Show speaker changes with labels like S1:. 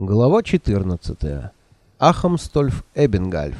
S1: Глава 14. Ахамстольф Эбенгальф.